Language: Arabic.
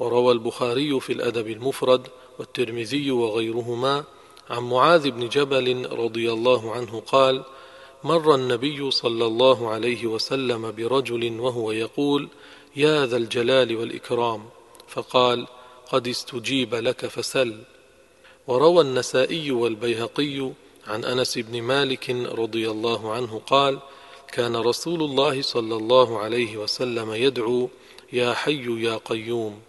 وروى البخاري في الأدب المفرد والترمذي وغيرهما عن معاذ بن جبل رضي الله عنه قال مر النبي صلى الله عليه وسلم برجل وهو يقول يا ذا الجلال والإكرام فقال قد استجيب لك فسل وروى النسائي والبيهقي عن أنس بن مالك رضي الله عنه قال كان رسول الله صلى الله عليه وسلم يدعو يا حي يا قيوم